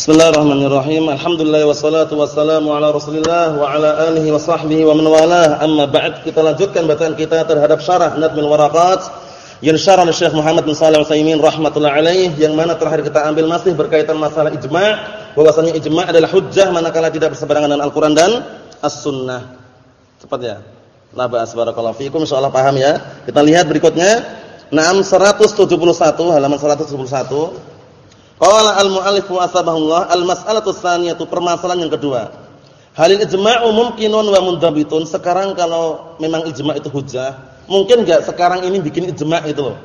Bismillahirrahmanirrahim. Alhamdulillah wassalatu wassalamu ala Rasulillah wa ala alihi wa sahbihi wa man walah. Amma ba'd, kita lanjutkan bacaan kita terhadap syarah Nadmul Waraqat yang syarah oleh Syekh Muhammad bin Shalih Al-Utsaimin rahimatullah alaih yang mana terakhir kita ambil masih berkaitan masalah ijma' bahwasanya ijma' adalah hujjah manakala tidak berseberangan dengan Al-Qur'an dan As-Sunnah. Cepat ya. La ba'as barakallahu fiikum insyaallah paham ya. Kita lihat berikutnya. Naam 171 halaman 171. Qala al-mu'allif wa asbahullah al-mas'alatu tsaniyatu permasalahan yang kedua. Halil ijma'u mumkinun wa mundabitun. Sekarang kalau memang ijma' itu hujah, mungkin enggak sekarang ini bikin ijma' itu loh.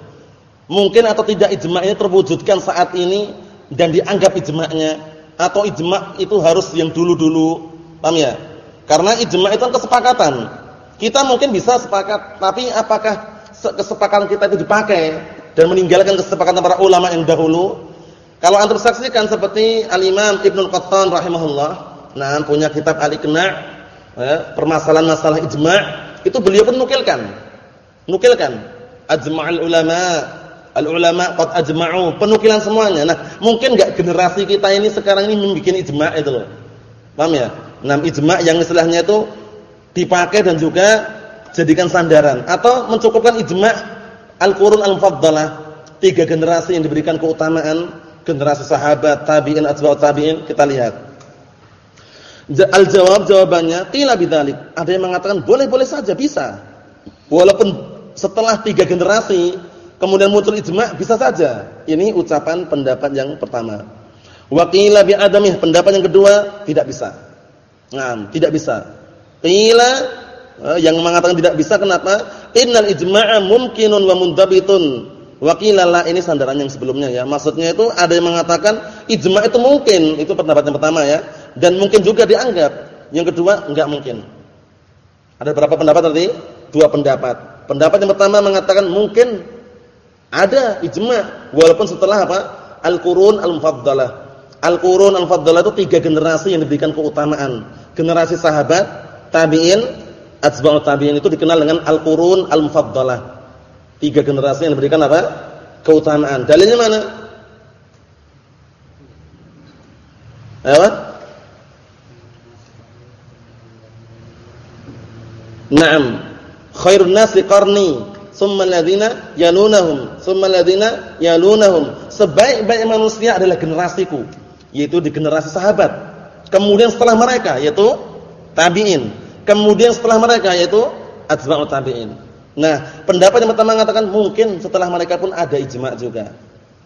Mungkin atau tidak ijma'nya terwujudkan saat ini dan dianggap ijma'nya atau ijma' itu harus yang dulu-dulu. Paham ya? Karena ijma' itu kan kesepakatan. Kita mungkin bisa sepakat, tapi apakah kesepakatan kita itu dipakai dan meninggalkan kesepakatan para ulama yang dahulu? Kalau antum saksikan seperti Al-Imam Ibnu Qattan rahimahullah, nah punya kitab Al-Iqna' ya, permasalahan masalah ijma', itu beliau pun nukilkan. Nukilkan ajma'ul ulama, al-ulama qad ajma'u, penukilan semuanya. Nah, mungkin enggak generasi kita ini sekarang ini membuat ijma' itu loh. Paham ya? Nah, ijma' yang istilahnya itu dipakai dan juga jadikan sandaran atau mencukupkan ijma' al-qurun al-mufaddalah, tiga generasi yang diberikan keutamaan generasi sahabat, tabi'in, atba'ut tabi'in, kita lihat. Al-jawab jawabannya qila bidzalik. Ada yang mengatakan boleh-boleh saja bisa. Walaupun setelah tiga generasi kemudian muncul ijma' bisa saja. Ini ucapan pendapat yang pertama. Wa qila bi adamih, pendapat yang kedua tidak bisa. Nah, tidak bisa. Qila eh, yang mengatakan tidak bisa kenapa? Innal ijma'a mumkinun wa mundabitun Wakilala ini sandaran yang sebelumnya ya. Maksudnya itu ada yang mengatakan ijma itu mungkin, itu pendapat yang pertama ya. Dan mungkin juga dianggap. Yang kedua enggak mungkin. Ada berapa pendapat tadi? Dua pendapat. Pendapat yang pertama mengatakan mungkin ada ijma walaupun setelah apa? Al-qurun al-mufaddalah. Al-qurun al-mufaddalah itu tiga generasi yang diberikan keutamaan. Generasi sahabat, tabi'in, atba'ut tabi'in itu dikenal dengan al-qurun al-mufaddalah. Tiga generasi yang diberikan apa? Keutamaan. Dalilnya mana? Apa? Naam. Khairun nasi qarni, thumma alladziina yalunahum, thumma alladziina yalunahum. Sebaik-baik manusia adalah generasiku, yaitu di generasi sahabat. Kemudian setelah mereka yaitu tabi'in. Kemudian setelah mereka yaitu atba'ut tabi'in. Nah, pendapat yang pertama mengatakan mungkin setelah mereka pun ada ijma' juga.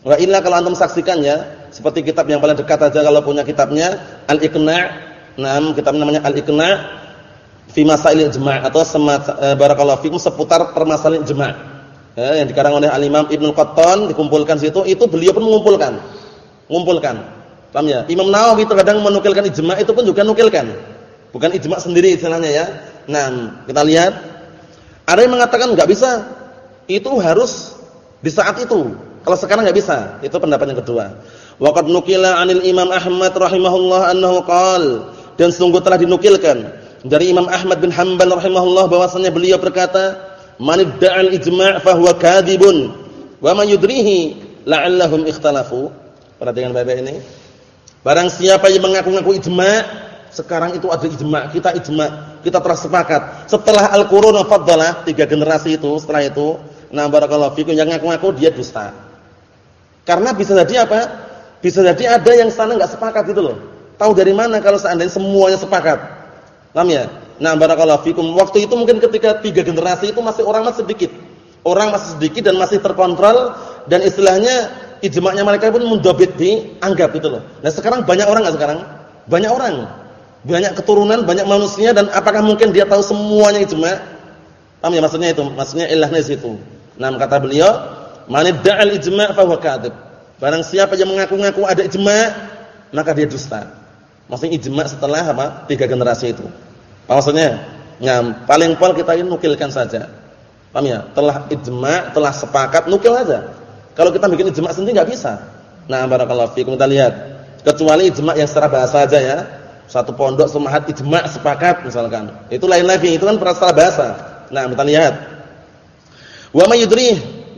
Wa illa kalau antum saksikan ya, seperti kitab yang paling dekat aja kalau punya kitabnya Al-Iqna'. Nah, kitab namanya Al-Iqna' fi masail ijma' atau semat, e, barakallahu fikum seputar permasalahan ijma'. Ya, yang dikarang oleh Al-Imam Ibnu Qattan dikumpulkan situ, itu beliau pun mengumpulkan. Mengumpulkan. Paham ya? Imam Nawawi terkadang menukilkan ijma' itu pun juga nukilkan. Bukan ijma' sendiri istilahnya ya. Nah, kita lihat ada yang mengatakan enggak bisa. Itu harus di saat itu. Kalau sekarang enggak bisa. Itu pendapat yang kedua. Waqad nukila 'anil Imam Ahmad rahimahullah annahu qala dan sungguh telah dinukilkan dari Imam Ahmad bin Hanbal rahimahullah bahwasanya beliau berkata, "Man idda'al ijma' fa huwa kadhibun wa man yudrihi la'allahum ikhtalafu." Perhatikan baik-baik ini. Barang siapa yang mengaku-ngaku ijma' sekarang itu ada ijma, kita ijma, kita telah sepakat. Setelah al-qurun faddalah, tiga generasi itu, setelah itu, nah barakallahu fikum yang ngaku-ngaku dia dusta. Karena bisa jadi apa? Bisa jadi ada yang sana enggak sepakat gitu loh. Tahu dari mana kalau seandainya semuanya sepakat? Paham ya? Nah, barakallahu fikum. Waktu itu mungkin ketika tiga generasi itu masih orang masih sedikit. Orang masih sedikit dan masih terkontrol dan istilahnya ijma'nya mereka pun mundabit dianggap gitu loh. Nah, sekarang banyak orang enggak sekarang? Banyak orang banyak keturunan, banyak manusia dan apakah mungkin dia tahu semuanya ijma? Paham ya maksudnya itu? Maksudnya ilahnya situ. Nah, kata beliau, "Man idda'al ijma' fa huwa kadzib." Barang siapa yang mengaku-ngaku ada ijma', maka dia dusta. Maksudnya ijma' setelah apa? Tiga generasi itu. Apa maksudnya? Nah, paling pol kita ini nukilkan saja. Paham ya? Telah ijma', telah sepakat, nukil aja. Kalau kita bikin ijma' sendiri enggak bisa. Nah, barakallahu fiikum kita lihat. Kecuali ijma' yang secara bahasa aja ya satu pondok semahat ijma' sepakat misalkan. Itu lain lagi, itu kan perasaan bahasa. Nah, kita lihat. Wa may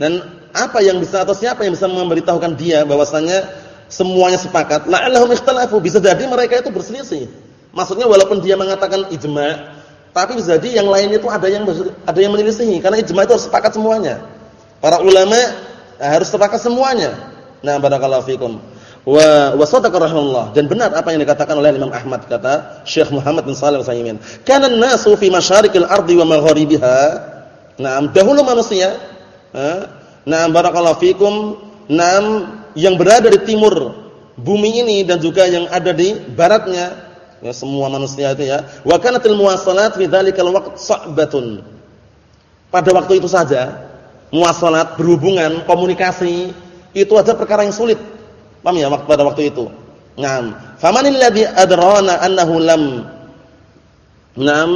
dan apa yang bisa atau siapa yang bisa memberitahukan dia bahwasanya semuanya sepakat, la'allahum ikhtalafu, bisa jadi mereka itu berselisih. Maksudnya walaupun dia mengatakan ijma', tapi bisa jadi yang lain itu ada yang ada yang menyelisihi karena ijma' itu harus sepakat semuanya. Para ulama eh, harus sepakat semuanya. Nah, barakallahu fikum. Wa wa sadaqa dan benar apa yang dikatakan oleh Imam Ahmad kata Syekh Muhammad bin Shalih Al-Utsaimin. Kana an-nasu fi masyariqil ardi wa magharibiha. Nah, dahulu manusia, nah barakallahu fikum, nah yang berada di timur bumi ini dan juga yang ada di baratnya. Ya semua manusia itu ya. Wa kanatil muwasalat fi dzalikal waqt sa'batun. Pada waktu itu saja muwasalat berhubungan komunikasi itu ada perkara yang sulit paham ya waktu pada waktu itu ngam famanil ladzi adrana annahu lam nam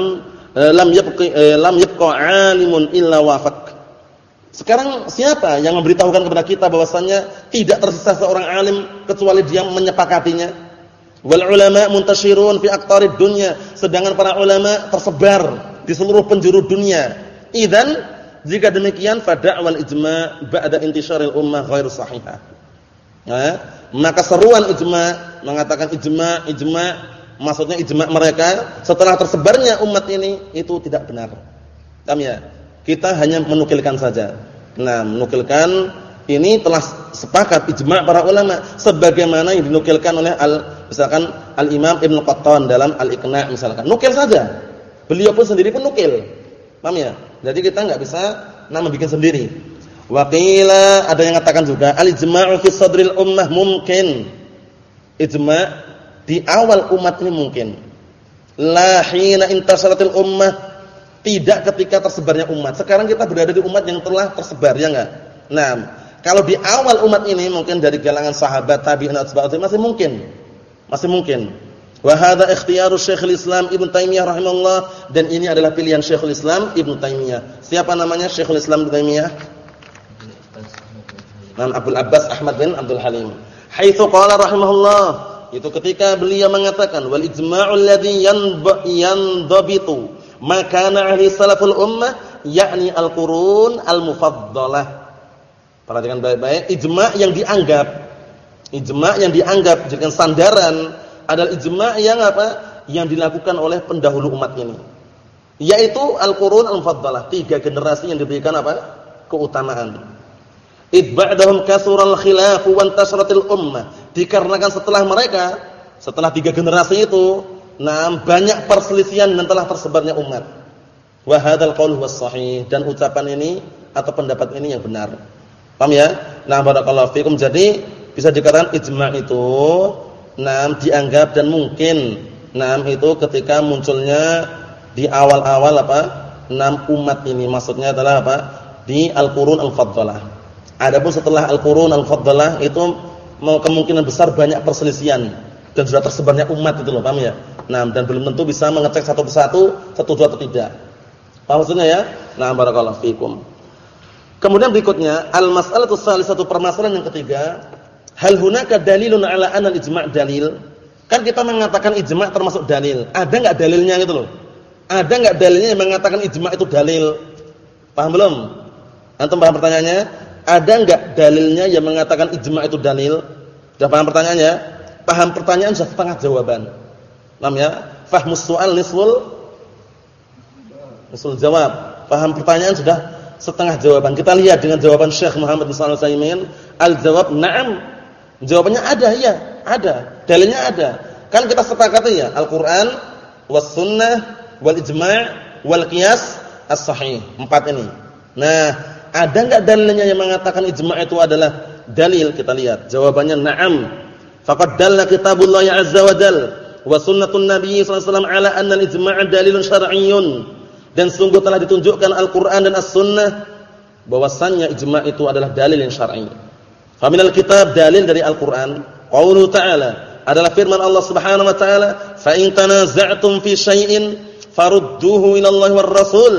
eh, lam yabqi eh, lam yabqa alimun illa wafaq sekarang siapa yang memberitahukan kepada kita bahwasannya tidak tersisa seorang alim kecuali dia menyepakatinya? Wal ulama muntashirun fi aqtarid dunya, sedangkan para ulama tersebar di seluruh penjuru dunia. Idzan jika demikian fada'wal ijma' ba'da intisyaril ummah ghairu sahihah. Nah, maka seruan ijma' mengatakan ijma' ijma' maksudnya ijma' mereka setelah tersebarnya umat ini itu tidak benar. Paham ya? Kita hanya menukilkan saja. Nah, menukilkan ini telah sepakat ijma' para ulama sebagaimana yang dinukilkan oleh al misalkan Al-Imam Ibnu Qattan dalam Al-Iqna' misalkan. Nukil saja. Beliau pun sendiri pun nukil. Paham ya? Jadi kita enggak bisa nama bikin sendiri. Waqila ada yang mengatakan juga al-ijma'u fi sadril ummah mungkin. Ijma' di awal umat ini mungkin. La hina intasaratil ummah tidak ketika tersebarnya umat. Sekarang kita berada di umat yang telah tersebar, ya enggak? Nah, kalau di awal umat ini mungkin dari kalangan sahabat, tabi'in atau masih mungkin. Masih mungkin. Wa hadza ikhtiyaru Syekhul Islam Ibnu Taimiyah rahimahullah dan ini adalah pilihan Syekhul Islam Ibnu Taimiyah. Siapa namanya Syekhul Islam Ibnu Taimiyah? Nam Abdul Abbas Ahmad bin Abdul Halim. Haitsu qala rahimahullah, itu ketika beliau mengatakan wal ijma'ul ladzi yandabitu makana ahli salaful ummah yakni al-qurun al-mufaddalah. Perhatikan baik-baik, ijma' yang dianggap ijma' yang dianggap dengan sandaran adalah ijma' yang apa? Yang dilakukan oleh pendahulu umat ini. Yaitu al-qurun al-mufaddalah, tiga generasi yang diberikan apa? keutamaan. Idba'dahum kasural khilaf wa intasaratil ummah. Dikarenakan setelah mereka, setelah tiga generasi itu, Nah, banyak perselisihan dan telah tersebarnya umat. Wa hadzal qaul huwas sahih dan ucapan ini atau pendapat ini yang benar. Paham ya? Nah, barakallahu fikum. Jadi bisa dikatakan ijma' itu nah dianggap dan mungkin nah itu ketika munculnya di awal-awal apa? Enam umat ini maksudnya adalah apa? Di al-qurun al-faddalah. Adapun setelah al-qurun al-faddalah itu kemungkinan besar banyak perselisihan dan sudah tersebarnya umat itu loh, paham ya? Nah, dan belum tentu bisa mengecek satu persatu setuju atau tidak. Paham maksudnya ya? Nah, barakallahu fikum. Kemudian berikutnya, al-mas'alatu satu permasalahan yang ketiga, hal hunaka dalilun ala anna al-ijma' dalil? Kan kita mengatakan ijma' termasuk dalil. Ada enggak dalilnya gitu loh? Ada enggak dalilnya yang mengatakan ijma' itu dalil? Paham belum? Antum paham pertanyaannya? Ada enggak dalilnya yang mengatakan ijma' itu dalil? Sudah paham pertanyaannya? paham pertanyaan sudah setengah jawaban. Namanya fahmus soal nisful nisful jawab. Paham pertanyaan sudah setengah jawaban. Kita lihat dengan jawaban Syekh Muhammad bin Shalih Al al-jawab na'am. Jawabannya ada ya, ada. Dalilnya ada. Kan kita sepakati ya, Al-Qur'an was sunnah wal ijma' wal qiyas as-sahih. Empat ini. Nah, ada enggak dalilnya yang mengatakan ijma' itu adalah dalil? Kita lihat. Jawabannya na'am. Faqad dalla kitabullah azza wa jal wa sunnatun nabiy sallallahu ala anna al-ijma' dalilun syar'iyyun. Dan sungguh telah ditunjukkan Al-Qur'an dan As-Sunnah bahwasannya ijma' itu adalah dalil yang syar'i. Fa minal kitab dalil dari Al-Qur'an qaulu ta'ala adalah firman Allah Subhanahu wa taala, "Fa in tanaza'tum fi syai'in farudduhu ila Allah Rasul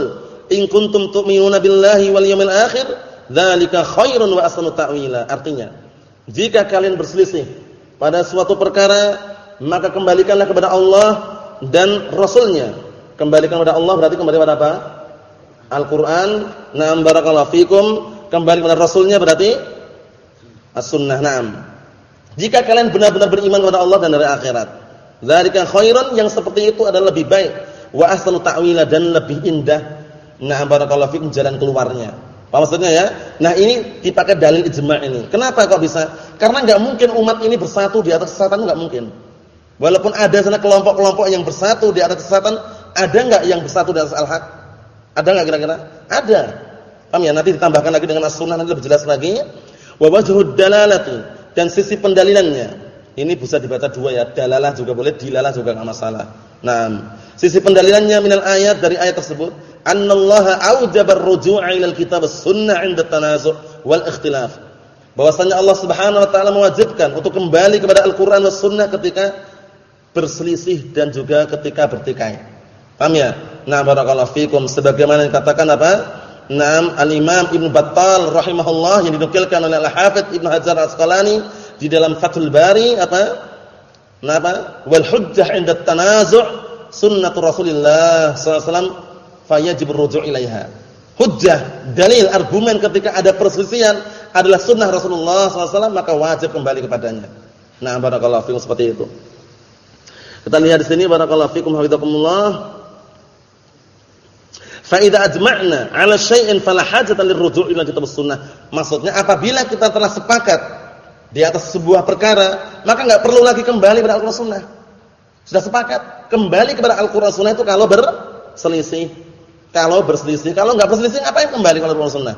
in kuntum tu'minuna billahi wal yawmil akhir, dzalika khairun wa ahsanu ta'wila." Artinya, jika kalian berselisih pada suatu perkara maka kembalikanlah kepada Allah dan Rasulnya kembalikan kepada Allah berarti kembali kepada apa Al-Quran na'am barakallahu fikum kembali kepada Rasulnya berarti As-Sunnah na'am Jika kalian benar-benar beriman kepada Allah dan hari akhirat. Dzalika khairan yang seperti itu adalah lebih baik wa ahsanu ta'wila dan lebih indah. Nah, barakallahu fikum jalan keluarnya. Apa maksudnya ya? Nah, ini dipakai dalil ijma' ini. Kenapa kok bisa? Karena enggak mungkin umat ini bersatu di atas kesesatan enggak mungkin. Walaupun ada sana kelompok-kelompok yang bersatu di atas kesesatan, ada enggak yang bersatu di atas al-haq? Ada enggak kira-kira? Ada. Paham ya? Nanti ditambahkan lagi dengan as-sunnah nanti lebih jelas lagi. Wa wajhud dalalati dan sisi pendalilannya. Ini bisa dibaca dua ya, dalalah juga boleh, dilalah juga enggak masalah. Nah, sisi pendalilannya minal ayat dari ayat tersebut, annallaha aujabar ruju'a ilal kitab was-sunnah 'inda tanazu' wal ikhtilaf. Bahwasanya Allah Subhanahu wa taala mewajibkan untuk kembali kepada Al-Qur'an was sunnah ketika berselisih dan juga ketika bertikai. Paham ya? Nah, barakallahu fikum sebagaimana dikatakan apa? Naam Al-Imam Ibn Battal rahimahullah yang dinukilkan oleh Al-Hafidz Ibn Hajar Asqalani di dalam Fathul Bari apa? Napa? Wal hujjah 'inda tanazu' sunnatu Rasulillah sallallahu alaihi wasallam fayajib ruju' ilaiha. Hujjah, dalil, argumen ketika ada perselisihan adalah sunnah Rasulullah SAW maka wajib kembali kepadanya. Nah, barakallahu fikum seperti itu. Kita lihat di sini barakallahu fikum hafizakumullah. Fa ajma'na 'ala syai'in fala hajata lirruju' ila kitab sunnah. Maksudnya apabila kita telah sepakat di atas sebuah perkara, maka enggak perlu lagi kembali kepada Al-Qur'an Sunnah. Sudah sepakat, kembali kepada Al-Qur'an Sunnah itu kalau berselisih. Kalau berselisih, kalau enggak berselisih ngapain kembali kepada Al-Qur'an Sunnah?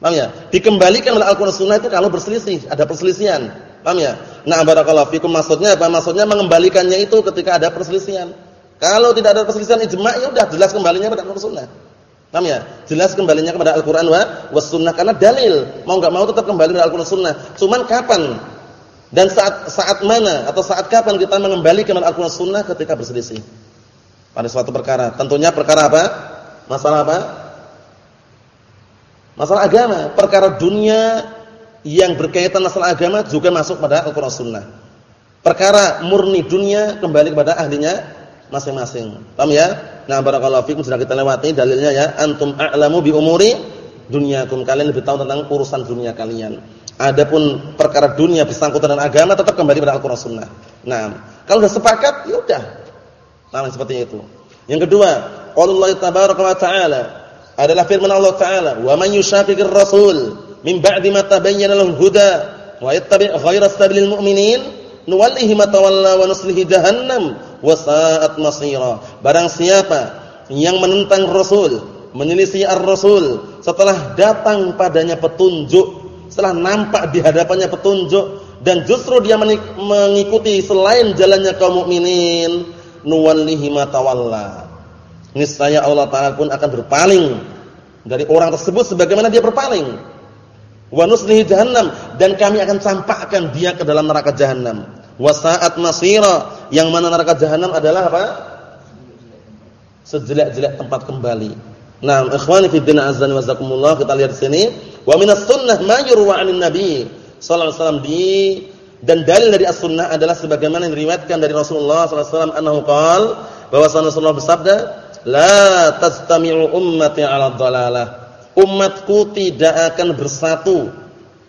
Paham ya? Dikembalikan oleh Al-Qur'an Sunnah itu kalau berselisih, ada perselisihan. Paham ya? Nah, barakallahu fikum maksudnya apa? Maksudnya mengembalikannya itu ketika ada perselisihan. Kalau tidak ada perselisihan ijma' ya udah jelas kembalinya pada Al-Qur'an Sunnah. Paham ya? Jelas kembalinya kepada Al-Qur'an wa was sunnah karena dalil. Mau enggak mau tetap kembali kepada Al-Qur'an Sunnah. Cuman kapan dan saat saat mana atau saat kapan kita mengembalikan Al-Qur'an Sunnah ketika berselisih? Pada suatu perkara. Tentunya perkara apa? Masalah apa? Masalah agama, perkara dunia yang berkaitan masalah agama juga masuk pada Al-Qur'an Sunnah. Perkara murni dunia kembali kepada ahlinya masing-masing. Paham ya? Nah, barakallahu fikum sudah kita lewati dalilnya ya. Antum a'lamu bi umuri dunyakum. Kalian lebih tahu tentang urusan dunia kalian. Adapun perkara dunia bersangkutan dengan agama tetap kembali pada Al-Qur'an Sunnah. Nah, kalau sudah sepakat ya udah. Nah, seperti itu. Yang kedua, qaulullah tabaraka wa ta'ala adalah firman Allah taala, "Wa man yushaqiqir rasul min ba'di ma tabayyana lahu huda wa yattabi' ghayra sabilil mu'minin nuwallihi ma tawalla wa nuslihi jahannam wasaat masira. Barang siapa yang menentang Rasul, menyelisih Ar-Rasul setelah datang padanya petunjuk, setelah nampak di hadapannya petunjuk dan justru dia mengikuti selain jalannya kaum mukminin, nuwallihi ma tawalla. Niscaya Allah Taala pun akan berpaling dari orang tersebut sebagaimana dia berpaling. Wa nuslihi jahannam dan kami akan campakkan dia ke dalam neraka jahanam. Wasaat masira yang mana neraka jahanam adalah apa? Sejelek-jelek tempat kembali. Nah, ikhwani fi din azan wa zakumullah, kita lihat sini, wa minas sunnah ma yurwa 'anil nabi sallallahu alaihi wasallam di dan dalil dari as-sunnah adalah sebagaimana yang diriwayatkan dari Rasulullah sallallahu alaihi wasallam annahu qala bahwa Rasulullah bersabda, "La tastami'u ummati 'ala dhalalah." Umatku tidak akan bersatu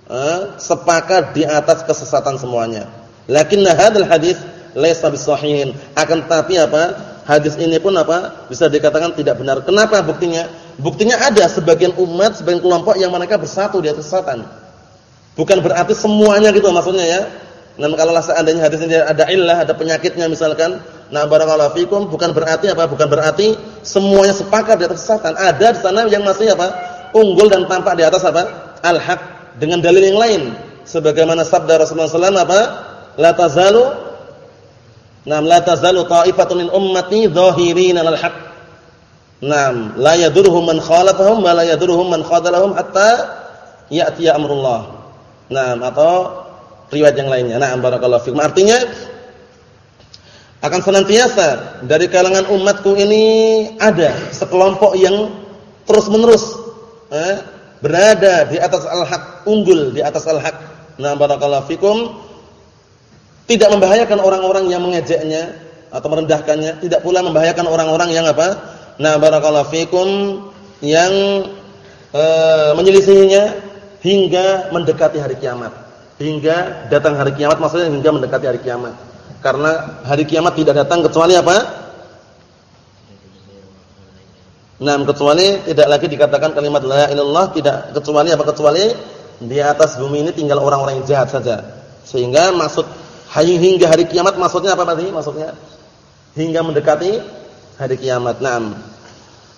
eh, sepakat di atas kesesatan semuanya. Lakinna hadzal hadis laisa bisahihin. Akan tetapi apa? Hadis ini pun apa? Bisa dikatakan tidak benar. Kenapa buktinya? Buktinya ada sebagian umat, sebagian kelompok yang mereka bersatu di atas kesesatan. Bukan berarti semuanya gitu maksudnya ya. Nah, kalau seandainya hadis ini ada illah, ada penyakitnya misalkan, nah barakallahu fikum bukan berarti apa? Bukan berarti semuanya sepakat di atas kesesatan. Ada di sana yang masih apa? Unggul dan tampak di atas apa? Al-haq dengan dalil yang lain. Sebagaimana sabda Rasulullah SAW apa? La tazalu Naam la tazalu ta'ifatun min ummati dhahirin 'alal haqq. Naam, la yadurruhum man khalafahum wa la yadurruhum man khadalahum hatta ya'ti amrullah. Naam, atau riwayat yang lainnya. Naam barakallahu fikum. Artinya akan senantiasa dari kalangan umatku ini ada sekelompok yang terus-menerus eh, berada di atas al-haq, unggul di atas al-haq. Nah, barakallahu fikum tidak membahayakan orang-orang yang mengejeknya atau merendahkannya, tidak pula membahayakan orang-orang yang apa? Nah, barakallahu fikum yang e, menyelisihinya hingga mendekati hari kiamat. hingga datang hari kiamat maksudnya hingga mendekati hari kiamat. Karena hari kiamat tidak datang kecuali apa? Nah, kecuali tidak lagi dikatakan kalimat la ilallah tidak kecuali apa kecuali di atas bumi ini tinggal orang-orang yang jahat saja. Sehingga maksud hingga hari kiamat maksudnya apa tadi? Maksudnya hingga mendekati hari kiamat. Naam.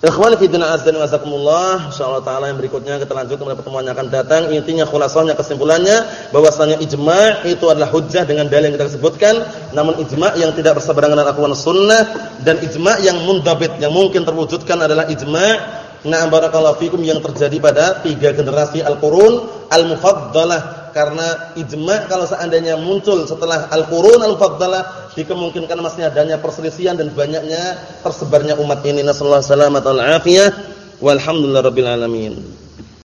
Ikhwan fi din wa zakumullah, insyaallah taala yang berikutnya kita lanjutkan pada pertemuan yang akan datang. Intinya khulasanya kesimpulannya bahwasanya ijma' itu adalah hujjah dengan dalil yang kita sebutkan, namun ijma' yang tidak berseberangan dengan aqwal sunnah dan ijma' yang mundabit yang mungkin terwujudkan adalah ijma' Na'am barakallahu fikum yang terjadi pada tiga generasi al-qurun al-mufaddalah karena ijma' kalau seandainya muncul setelah al-qurun al-faddalah dikemungkinkan masih adanya perselisihan dan banyaknya tersebarnya umat ini. Nasallahu alaihi wasallam. Walhamdulillahirabbil alamin